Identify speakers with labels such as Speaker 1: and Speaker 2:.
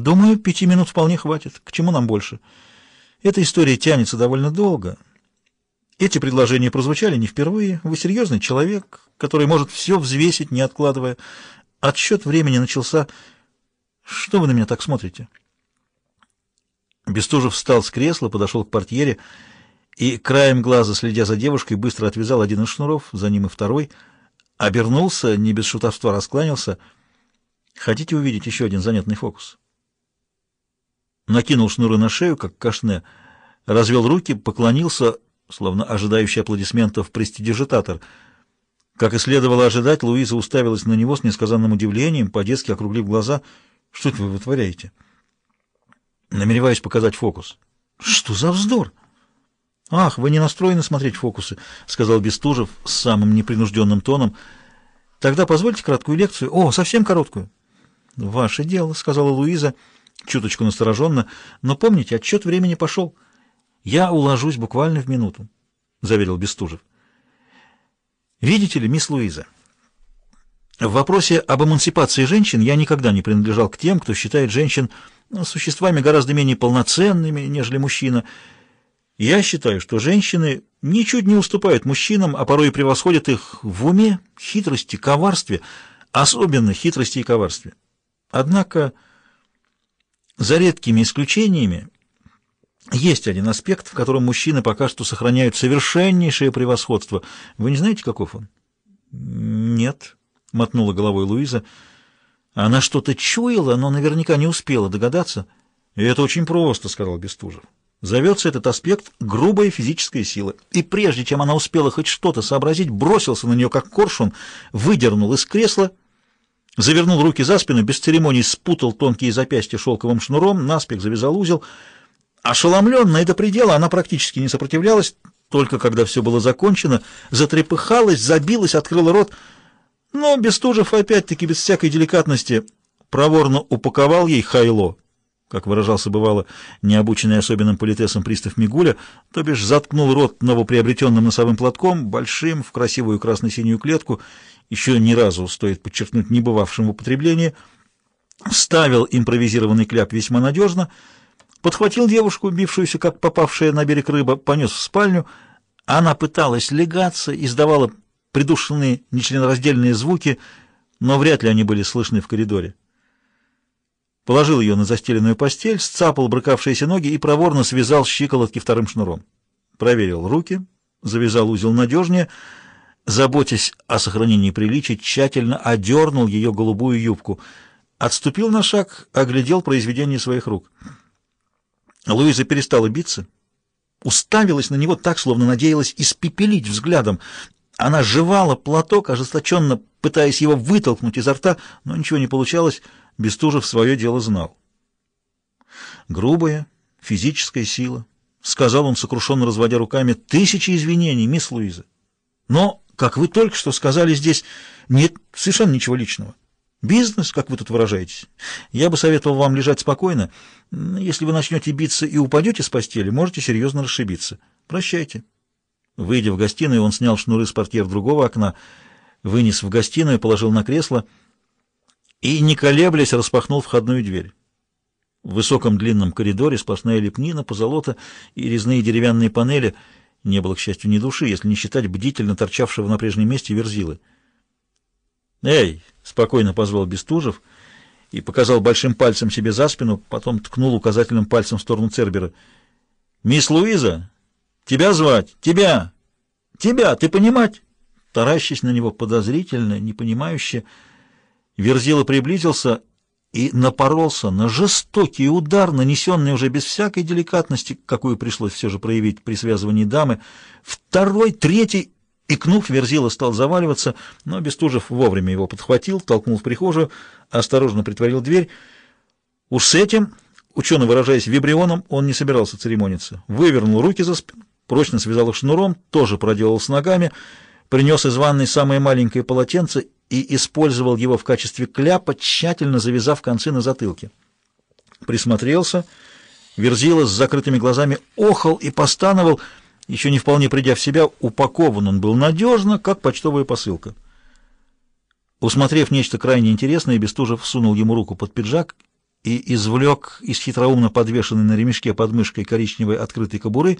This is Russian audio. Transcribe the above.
Speaker 1: Думаю, пяти минут вполне хватит. К чему нам больше? Эта история тянется довольно долго. Эти предложения прозвучали не впервые. Вы серьезный человек, который может все взвесить, не откладывая. Отсчет времени начался. Что вы на меня так смотрите? Бестужев встал с кресла, подошел к портьере и, краем глаза, следя за девушкой, быстро отвязал один из шнуров, за ним и второй, обернулся, не без шутовства раскланялся. «Хотите увидеть еще один занятный фокус?» Накинул шнуры на шею, как кашне, развел руки, поклонился, словно ожидающий аплодисментов престидижитатор. Как и следовало ожидать, Луиза уставилась на него с несказанным удивлением, по-детски округлив глаза. «Что это вы вытворяете?» «Намереваюсь показать фокус». «Что за вздор?» «Ах, вы не настроены смотреть фокусы», — сказал Бестужев с самым непринужденным тоном. «Тогда позвольте краткую лекцию. О, совсем короткую». «Ваше дело», — сказала Луиза, чуточку настороженно. «Но помните, отчет времени пошел». «Я уложусь буквально в минуту», — заверил Бестужев. «Видите ли, мисс Луиза, в вопросе об эмансипации женщин я никогда не принадлежал к тем, кто считает женщин ну, существами гораздо менее полноценными, нежели мужчина. Я считаю, что женщины ничуть не уступают мужчинам, а порой и превосходят их в уме, хитрости, коварстве, особенно хитрости и коварстве. Однако, за редкими исключениями, есть один аспект, в котором мужчины пока что сохраняют совершеннейшее превосходство. Вы не знаете, каков он? Нет, мотнула головой Луиза. Она что-то чуяла, но наверняка не успела догадаться. И это очень просто, сказал Бестужев. Зовется этот аспект грубая физическая сила. И прежде чем она успела хоть что-то сообразить, бросился на нее как коршун, выдернул из кресла, завернул руки за спину, без церемоний спутал тонкие запястья шелковым шнуром, наспех завязал узел — Ошеломленная до предела, она практически не сопротивлялась, только когда все было закончено, затрепыхалась, забилась, открыла рот. Но Бестужев опять-таки без всякой деликатности проворно упаковал ей хайло, как выражался бывало необученный особенным политесом пристав Мигуля, то бишь заткнул рот новоприобретенным носовым платком, большим, в красивую красно-синюю клетку, еще ни разу, стоит подчеркнуть, не бывавшим в употреблении, вставил импровизированный кляп весьма надежно — подхватил девушку, бившуюся, как попавшая на берег рыба, понес в спальню. Она пыталась легаться, издавала придушенные нечленораздельные звуки, но вряд ли они были слышны в коридоре. Положил ее на застеленную постель, сцапал брыкавшиеся ноги и проворно связал щиколотки вторым шнуром. Проверил руки, завязал узел надежнее, заботясь о сохранении приличий, тщательно одернул ее голубую юбку. Отступил на шаг, оглядел произведение своих рук — Луиза перестала биться, уставилась на него так, словно надеялась испепелить взглядом. Она жевала платок, ожесточенно пытаясь его вытолкнуть изо рта, но ничего не получалось, Бестужев свое дело знал. «Грубая, физическая сила», — сказал он, сокрушенно разводя руками, — «тысячи извинений, мисс Луиза. Но, как вы только что сказали здесь, нет совершенно ничего личного. Бизнес, как вы тут выражаетесь. Я бы советовал вам лежать спокойно. Если вы начнете биться и упадете с постели, можете серьезно расшибиться. Прощайте. Выйдя в гостиную, он снял шнуры с портьер другого окна, вынес в гостиную, положил на кресло и, не колеблясь, распахнул входную дверь. В высоком длинном коридоре сплошная лепнина, позолота и резные деревянные панели. Не было, к счастью, ни души, если не считать бдительно торчавшего на прежнем месте верзилы. «Эй!» — спокойно позвал Бестужев и показал большим пальцем себе за спину, потом ткнул указательным пальцем в сторону Цербера. «Мисс Луиза! Тебя звать! Тебя! Тебя! Ты понимать?» Таращись на него подозрительно, непонимающе, Верзила приблизился и напоролся на жестокий удар, нанесенный уже без всякой деликатности, какую пришлось все же проявить при связывании дамы. Второй, третий Икнув, Верзила стал заваливаться, но Бестужев вовремя его подхватил, толкнул в прихожую, осторожно притворил дверь. Уж с этим, учено выражаясь вибрионом, он не собирался церемониться. Вывернул руки за спину, прочно связал их шнуром, тоже проделал с ногами, принес из ванной самое маленькое полотенце и использовал его в качестве кляпа, тщательно завязав концы на затылке. Присмотрелся, Верзила с закрытыми глазами охал и постановал — еще не вполне придя в себя, упакован он был надежно, как почтовая посылка. Усмотрев нечто крайне интересное, Бестужев сунул ему руку под пиджак и извлек из хитроумно подвешенной на ремешке под мышкой коричневой открытой кобуры